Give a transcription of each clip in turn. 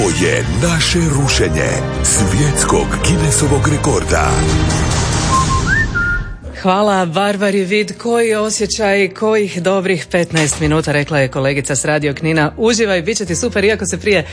Ovo je naše rušenje svjetskog Guinnessovog rekorda. Hvala Barbari Vid, koji osjećaj, kojih dobrih 15 minuta, rekla je kolegica s Radio Knina. Uživaj, bit će ti super, iako se prije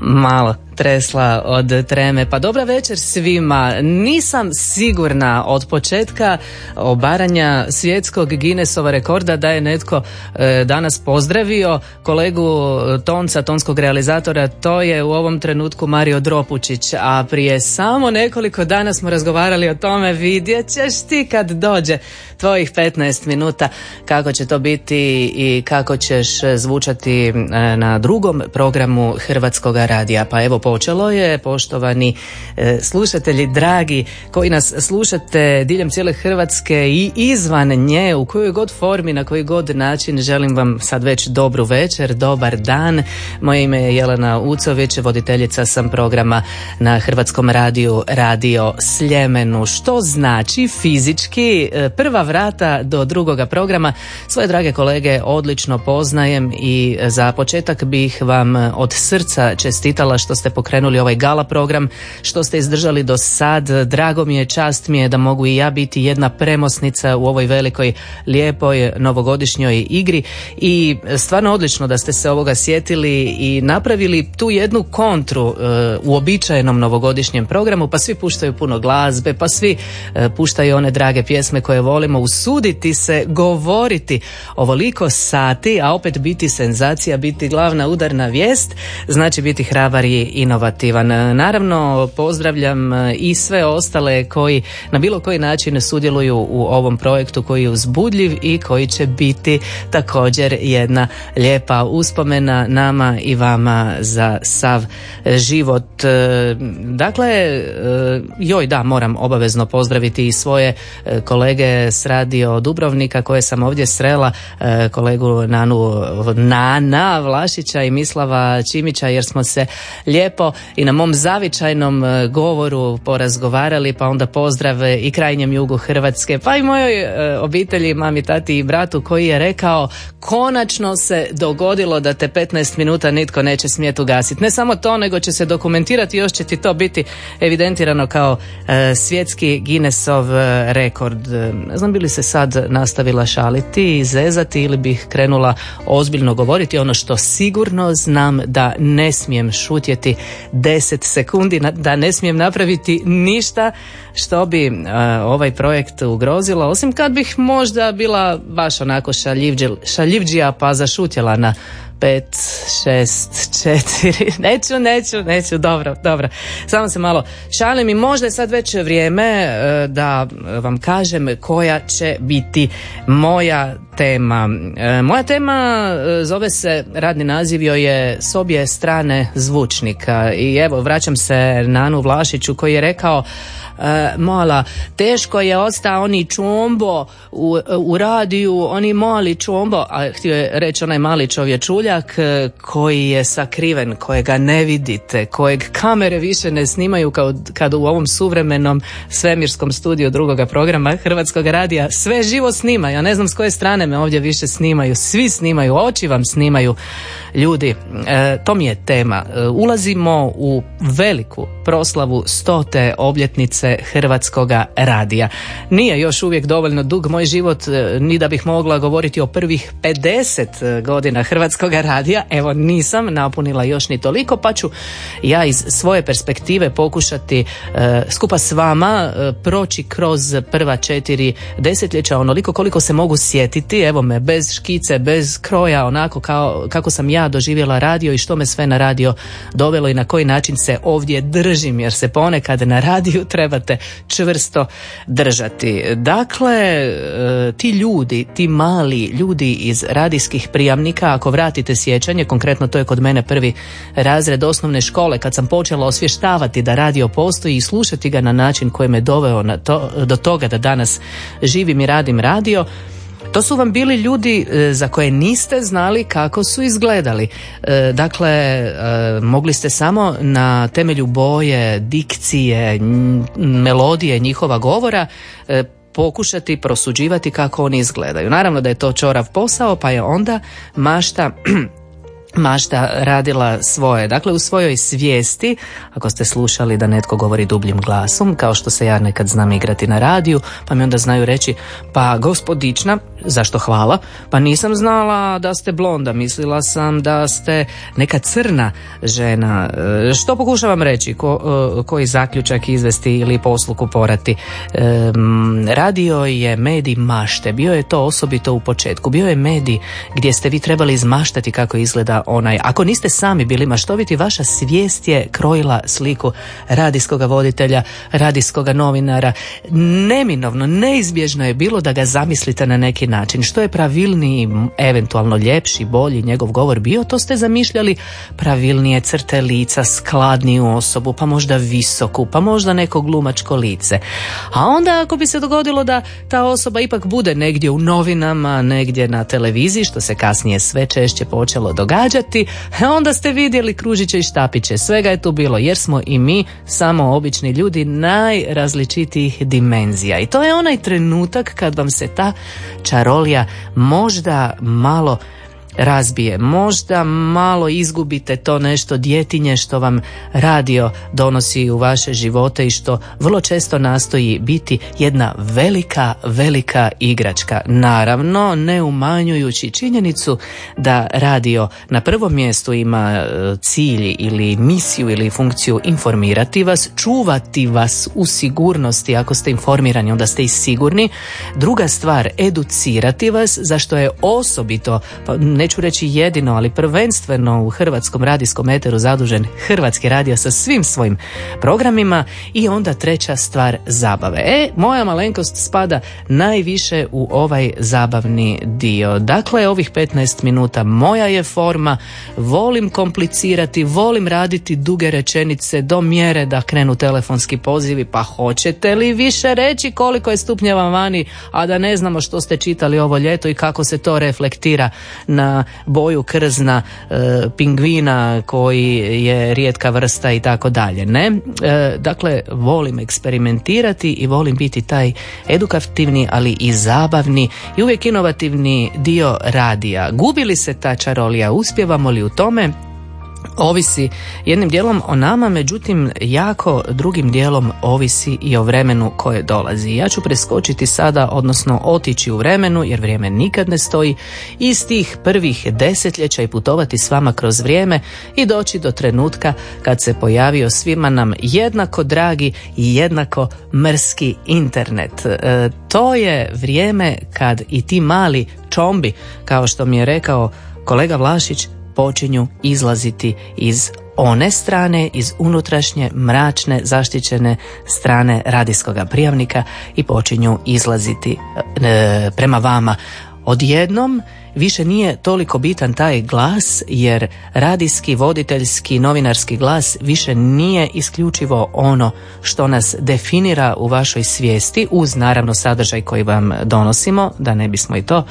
malo tresla od treme. Pa dobra večer svima. Nisam sigurna od početka obaranja svjetskog Guinnessova rekorda da je netko e, danas pozdravio kolegu Tonca, tonskog realizatora. To je u ovom trenutku Mario Dropučić. A prije samo nekoliko dana smo razgovarali o tome. Vidjet ćeš ti kad dođe tvojih 15 minuta kako će to biti i kako ćeš zvučati e, na drugom programu Hrvatskog radija. Pa evo počelo je, poštovani e, slušatelji dragi koji nas slušate diljem cijele Hrvatske i izvan nje u kojoj god formi, na koji god način želim vam sad već dobru večer, dobar dan. Moje ime je Jelena Ucović, voditeljica sam programa na Hrvatskom radiju Radio Sljemenu, što znači fizički e, prva vrata do drugoga programa. Svoje drage kolege odlično poznajem i za početak bih vam od srca čestitala što ste pokrenuli ovaj gala program, što ste izdržali do sad. Drago mi je, čast mi je da mogu i ja biti jedna premosnica u ovoj velikoj, lijepoj novogodišnjoj igri. I stvarno odlično da ste se ovoga sjetili i napravili tu jednu kontru uh, u običajenom novogodišnjem programu, pa svi puštaju puno glazbe, pa svi uh, puštaju one drage pjesme koje volimo. Usuditi se govoriti ovoliko sati, a opet biti senzacija, biti glavna udarna vijest, znači biti hrabar i inovativan. Naravno, pozdravljam i sve ostale koji na bilo koji način sudjeluju u ovom projektu koji je uzbudljiv i koji će biti također jedna lijepa uspomena nama i vama za sav život. Dakle, joj da, moram obavezno pozdraviti i svoje kolege s radio Dubrovnika koje sam ovdje srela, kolegu Nanu Nana Vlašića i Mislava Čimića jer smo se lijepo i na mom zavičajnom e, govoru porazgovarali, pa onda pozdrave i krajnjem jugu Hrvatske, pa i mojoj e, obitelji, mami, tati i bratu koji je rekao konačno se dogodilo da te 15 minuta nitko neće smjeti ugasiti. Ne samo to, nego će se dokumentirati, još će ti to biti evidentirano kao e, svjetski Guinnessov rekord. Ne znam bi li se sad nastavila šaliti i zezati ili bih krenula ozbiljno govoriti ono što sigurno znam da ne smijem šutjeti 10 sekundi da ne smijem napraviti ništa što bi uh, ovaj projekt ugrozilo, osim kad bih možda bila baš onako šaljivđija pa zašutjela na pet, šest, četiri, neću, neću, neću, dobro, dobro. Samo se malo šalim i možda je sad već vrijeme uh, da vam kažem koja će biti moja tema. Uh, moja tema zove se, radni naziv joj je s obje strane zvučnika i evo vraćam se na Anu Vlašiću koji je rekao e, mala, teško je ostao oni čombo u, u radiju, oni mali čombo, a htio je reći onaj mali čovječuljak e, koji je sakriven, kojega ne vidite, kojeg kamere više ne snimaju kao kad u ovom suvremenom svemirskom studiju drugoga programa Hrvatskog radija sve živo snima, ja ne znam s koje strane me ovdje više snimaju, svi snimaju, oči vam snimaju. Ljudi, e, to mi je tema. E, ulazimo u veliku proslavu stote obljetnice Hrvatskoga radija. Nije još uvijek dovoljno dug moj život e, ni da bih mogla govoriti o prvih 50 godina Hrvatskoga radija. Evo nisam napunila još ni toliko pa ću ja iz svoje perspektive pokušati e, skupa s vama e, proći kroz prva četiri desetljeća onoliko koliko se mogu sjetiti. Evo me bez škice, bez kroja onako kao, kako sam ja doživjela radio i što me sve na radio dovelo i na koji način se ovdje držim jer se ponekad na radiju treba trebate čvrsto držati. Dakle, e, ti ljudi, ti mali ljudi iz radijskih prijamnika, ako vratite sjećanje, konkretno to je kod mene prvi razred osnovne škole, kad sam počela osvještavati da radio postoji i slušati ga na način koji me doveo na to, do toga da danas živim i radim radio, to su vam bili ljudi e, za koje niste znali kako su izgledali. E, dakle, e, mogli ste samo na temelju boje, dikcije, melodije njihova govora pokušati prosuđivati kako oni izgledaju. Naravno da je to čorav posao, pa je onda mašta mašta radila svoje. Dakle, u svojoj svijesti, ako ste slušali da netko govori dubljim glasom, kao što se ja nekad znam igrati na radiju, pa mi onda znaju reći, pa gospodična, zašto hvala, pa nisam znala da ste blonda, mislila sam da ste neka crna žena. E, što pokušavam reći, ko, e, koji zaključak izvesti ili posluku porati? radio je medij mašte, bio je to osobito u početku, bio je medij gdje ste vi trebali izmaštati kako izgleda onaj, ako niste sami bili maštoviti, vaša svijest je krojila sliku radijskoga voditelja, radijskoga novinara. Neminovno, neizbježno je bilo da ga zamislite na neki način. Što je pravilniji, eventualno ljepši, bolji njegov govor bio, to ste zamišljali pravilnije crte lica, skladniju osobu, pa možda visoku, pa možda neko glumačko lice. A onda ako bi se dogodilo da ta osoba ipak bude negdje u novinama, negdje na televiziji, što se kasnije sve češće počelo događati, e, onda ste vidjeli kružiće i štapiće. Svega je tu bilo jer smo i mi samo obični ljudi najrazličitijih dimenzija. I to je onaj trenutak kad vam se ta čarolija možda malo razbije. Možda malo izgubite to nešto djetinje što vam radio donosi u vaše živote i što vrlo često nastoji biti jedna velika, velika igračka. Naravno, ne umanjujući činjenicu da radio na prvom mjestu ima e, cilj ili misiju ili funkciju informirati vas, čuvati vas u sigurnosti. Ako ste informirani, onda ste i sigurni. Druga stvar, educirati vas, zašto je osobito, pa ne neću reći jedino, ali prvenstveno u hrvatskom radijskom eteru zadužen Hrvatski radio sa svim svojim programima i onda treća stvar zabave. E, moja malenkost spada najviše u ovaj zabavni dio. Dakle, ovih 15 minuta moja je forma, volim komplicirati, volim raditi duge rečenice do mjere da krenu telefonski pozivi, pa hoćete li više reći koliko je stupnjeva vani, a da ne znamo što ste čitali ovo ljeto i kako se to reflektira na boju krzna e, pingvina koji je rijetka vrsta i tako dalje. Ne? E, dakle, volim eksperimentirati i volim biti taj edukativni, ali i zabavni i uvijek inovativni dio radija. Gubili se ta čarolija, uspjevamo li u tome? Ovisi jednim dijelom o nama, međutim jako drugim dijelom ovisi i o vremenu koje dolazi. Ja ću preskočiti sada, odnosno otići u vremenu, jer vrijeme nikad ne stoji, iz tih prvih desetljeća i putovati s vama kroz vrijeme i doći do trenutka kad se pojavio svima nam jednako dragi i jednako mrski internet. E, to je vrijeme kad i ti mali čombi, kao što mi je rekao kolega Vlašić, počinju izlaziti iz one strane, iz unutrašnje, mračne, zaštićene strane radijskoga prijavnika i počinju izlaziti e, prema vama. Odjednom više nije toliko bitan taj glas jer radijski, voditeljski, novinarski glas više nije isključivo ono što nas definira u vašoj svijesti uz naravno sadržaj koji vam donosimo, da ne bismo i to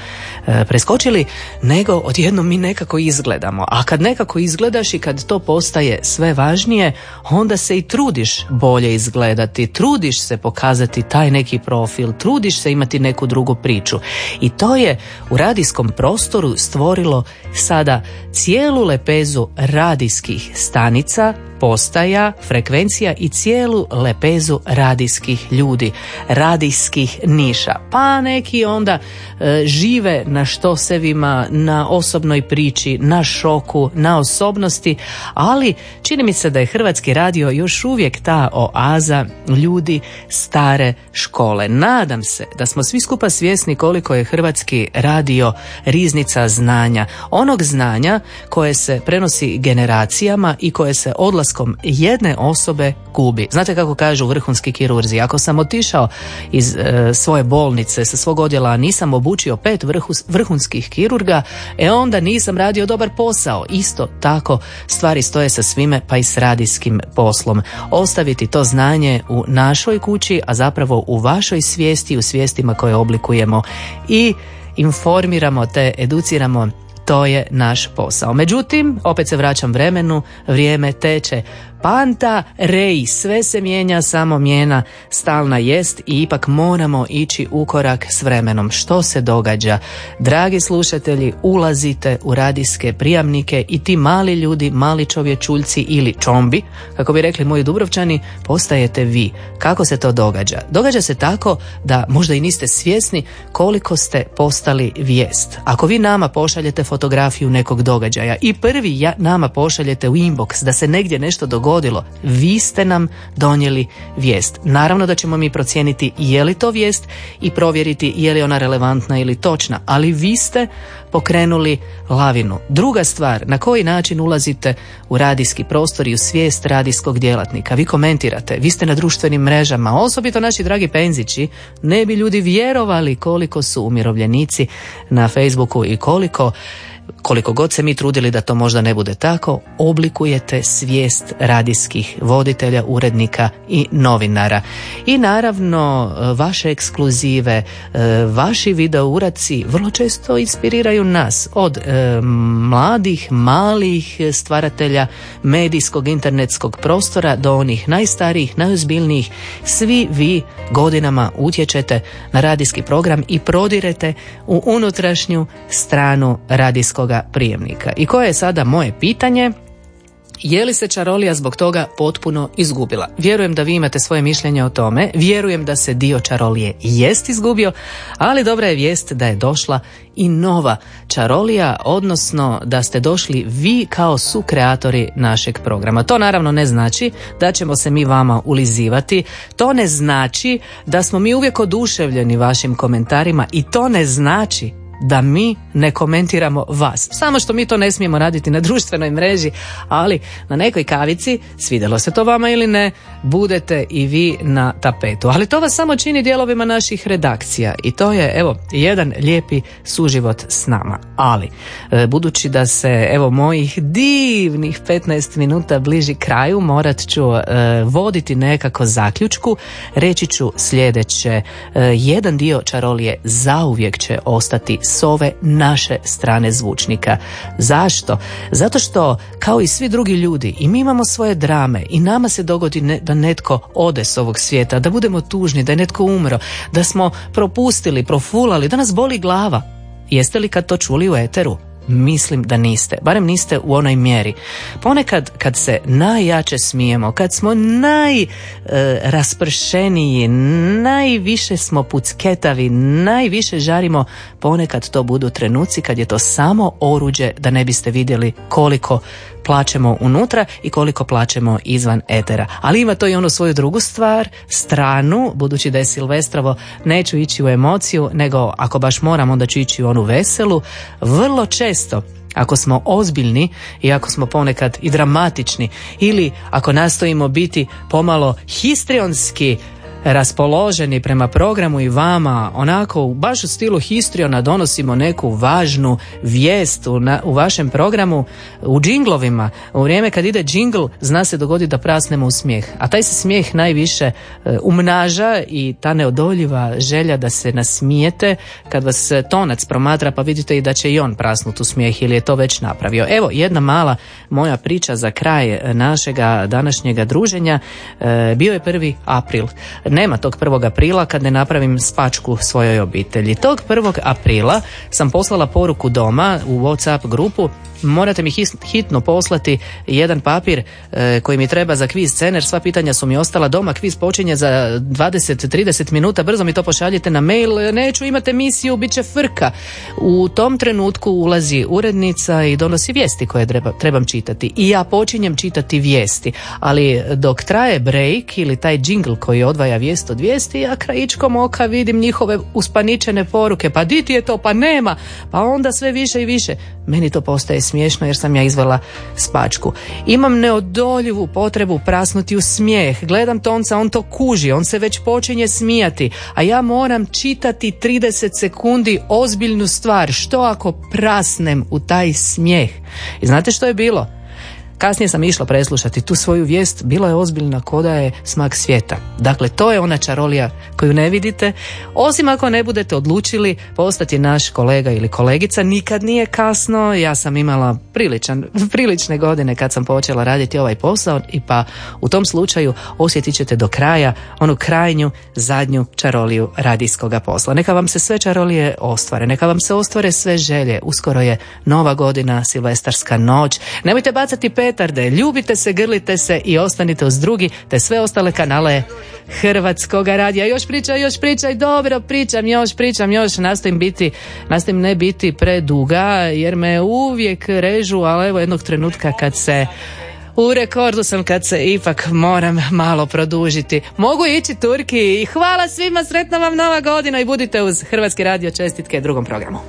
e, preskočili, nego odjednom mi nekako izgledamo. A kad nekako izgledaš i kad to postaje sve važnije, onda se i trudiš bolje izgledati, trudiš se pokazati taj neki profil, trudiš se imati neku drugu priču. I to je u radijskom prostoru stvorilo sada cijelu lepezu radijskih stanica postaja, frekvencija i cijelu lepezu radijskih ljudi, radijskih niša. Pa neki onda e, žive na što sevima, na osobnoj priči, na šoku, na osobnosti, ali čini mi se da je Hrvatski radio još uvijek ta oaza ljudi stare škole. Nadam se da smo svi skupa svjesni koliko je Hrvatski radio riznica znanja. Onog znanja koje se prenosi generacijama i koje se odlaskom jedne osobe gubi. Znate kako kažu vrhunski kirurzi, ako sam otišao iz e, svoje bolnice, sa svog odjela, nisam obučio pet vrhunskih kirurga, e onda nisam radio dobar posao. Isto tako stvari stoje sa svime, pa i s radijskim poslom. Ostaviti to znanje u našoj kući, a zapravo u vašoj svijesti, u svijestima koje oblikujemo i informiramo te educiramo To je naš posao. Međutim, opet se vraćam vremenu, vrijeme teče. Panta rej, sve se mijenja, samo mjena stalna jest i ipak moramo ići u korak s vremenom. Što se događa? Dragi slušatelji, ulazite u radijske prijamnike i ti mali ljudi, mali čovječuljci ili čombi, kako bi rekli moji Dubrovčani, postajete vi. Kako se to događa? Događa se tako da možda i niste svjesni koliko ste postali vijest. Ako vi nama pošaljete fotografiju nekog događaja i prvi ja, nama pošaljete u inbox da se negdje nešto dogodilo, vi ste nam donijeli vijest. Naravno da ćemo mi procijeniti je li to vijest i provjeriti je li ona relevantna ili točna, ali vi ste pokrenuli lavinu. Druga stvar, na koji način ulazite u radijski prostor i u svijest radijskog djelatnika. Vi komentirate, vi ste na društvenim mrežama, osobito naši dragi penzići, ne bi ljudi vjerovali koliko su umirovljenici na Facebooku i koliko koliko god se mi trudili da to možda ne bude tako, oblikujete svijest radijskih voditelja, urednika i novinara. I naravno, vaše ekskluzive, e, vaši video uradci vrlo često inspiriraju nas od e, mladih, malih stvaratelja medijskog, internetskog prostora do onih najstarijih, najozbiljnijih. Svi vi godinama utječete na radijski program i prodirete u unutrašnju stranu radijskog prijemnika. I koje je sada moje pitanje? Je li se čarolija zbog toga potpuno izgubila? Vjerujem da vi imate svoje mišljenje o tome, vjerujem da se dio čarolije jest izgubio, ali dobra je vijest da je došla i nova čarolija, odnosno da ste došli vi kao su kreatori našeg programa. To naravno ne znači da ćemo se mi vama ulizivati, to ne znači da smo mi uvijek oduševljeni vašim komentarima i to ne znači da mi ne komentiramo vas. Samo što mi to ne smijemo raditi na društvenoj mreži, ali na nekoj kavici, svidjelo se to vama ili ne, budete i vi na tapetu. Ali to vas samo čini dijelovima naših redakcija i to je, evo, jedan lijepi suživot s nama. Ali, e, budući da se, evo, mojih divnih 15 minuta bliži kraju, morat ću e, voditi nekako zaključku, reći ću sljedeće, e, jedan dio čarolije zauvijek će ostati ove naše strane zvučnika. Zašto? Zato što kao i svi drugi ljudi i mi imamo svoje drame i nama se dogodi ne, da netko ode s ovog svijeta, da budemo tužni, da je netko umro, da smo propustili, profulali, da nas boli glava. Jeste li kad to čuli u eteru? Mislim da niste, barem niste u onoj mjeri. Ponekad kad se najjače smijemo, kad smo najraspršeniji, najviše smo pucketavi, najviše žarimo, ponekad to budu trenuci kad je to samo oruđe da ne biste vidjeli koliko plaćemo unutra i koliko plaćemo izvan etera. Ali ima to i onu svoju drugu stvar, stranu, budući da je Silvestrovo, neću ići u emociju, nego ako baš moram onda ću ići u onu veselu. Vrlo često ako smo ozbiljni i ako smo ponekad i dramatični ili ako nastojimo biti pomalo histrionski raspoloženi prema programu i vama onako baš u stilu histriona donosimo neku važnu vijest u, u vašem programu u džinglovima. U vrijeme kad ide džingl zna se dogoditi da prasnemo u smijeh. A taj se smijeh najviše e, umnaža i ta neodoljiva želja da se nasmijete kad vas tonac promatra pa vidite i da će i on prasnuti u smijeh ili je to već napravio. Evo jedna mala moja priča za kraj našega današnjega druženja e, bio je prvi april nema tog prvog aprila kad ne napravim spačku svojoj obitelji. Tog prvog aprila sam poslala poruku doma u Whatsapp grupu morate mi hitno poslati jedan papir e, koji mi treba za kviz cener, sva pitanja su mi ostala doma, kviz počinje za 20-30 minuta, brzo mi to pošaljite na mail, neću imati emisiju, bit će frka. U tom trenutku ulazi urednica i donosi vijesti koje trebam čitati i ja počinjem čitati vijesti, ali dok traje break ili taj jingle koji odvaja vijest od vijesti, ja krajičkom oka vidim njihove uspaničene poruke, pa di ti je to, pa nema, pa onda sve više i više. Meni to postaje smiješno jer sam ja izvela spačku. Imam neodoljivu potrebu prasnuti u smijeh. Gledam tonca, on to kuži, on se već počinje smijati, a ja moram čitati 30 sekundi ozbiljnu stvar. Što ako prasnem u taj smijeh? I znate što je bilo? Kasnije sam išla preslušati tu svoju vijest, bila je ozbiljna koda je smak svijeta. Dakle, to je ona čarolija koju ne vidite, osim ako ne budete odlučili postati naš kolega ili kolegica, nikad nije kasno, ja sam imala priličan, prilične godine kad sam počela raditi ovaj posao i pa u tom slučaju osjetit ćete do kraja onu krajnju, zadnju čaroliju radijskoga posla. Neka vam se sve čarolije ostvare, neka vam se ostvare sve želje, uskoro je nova godina, silvestarska noć, nemojte bacati petarde, ljubite se, grlite se i ostanite uz drugi te sve ostale kanale Hrvatskog radija. Još pričaj, još pričaj, dobro pričam, još pričam, još nastojim biti, nastojim ne biti preduga jer me uvijek režu, ali evo jednog trenutka kad se u rekordu sam kad se ipak moram malo produžiti. Mogu ići Turki i hvala svima, sretna vam nova godina i budite uz Hrvatski radio čestitke drugom programu.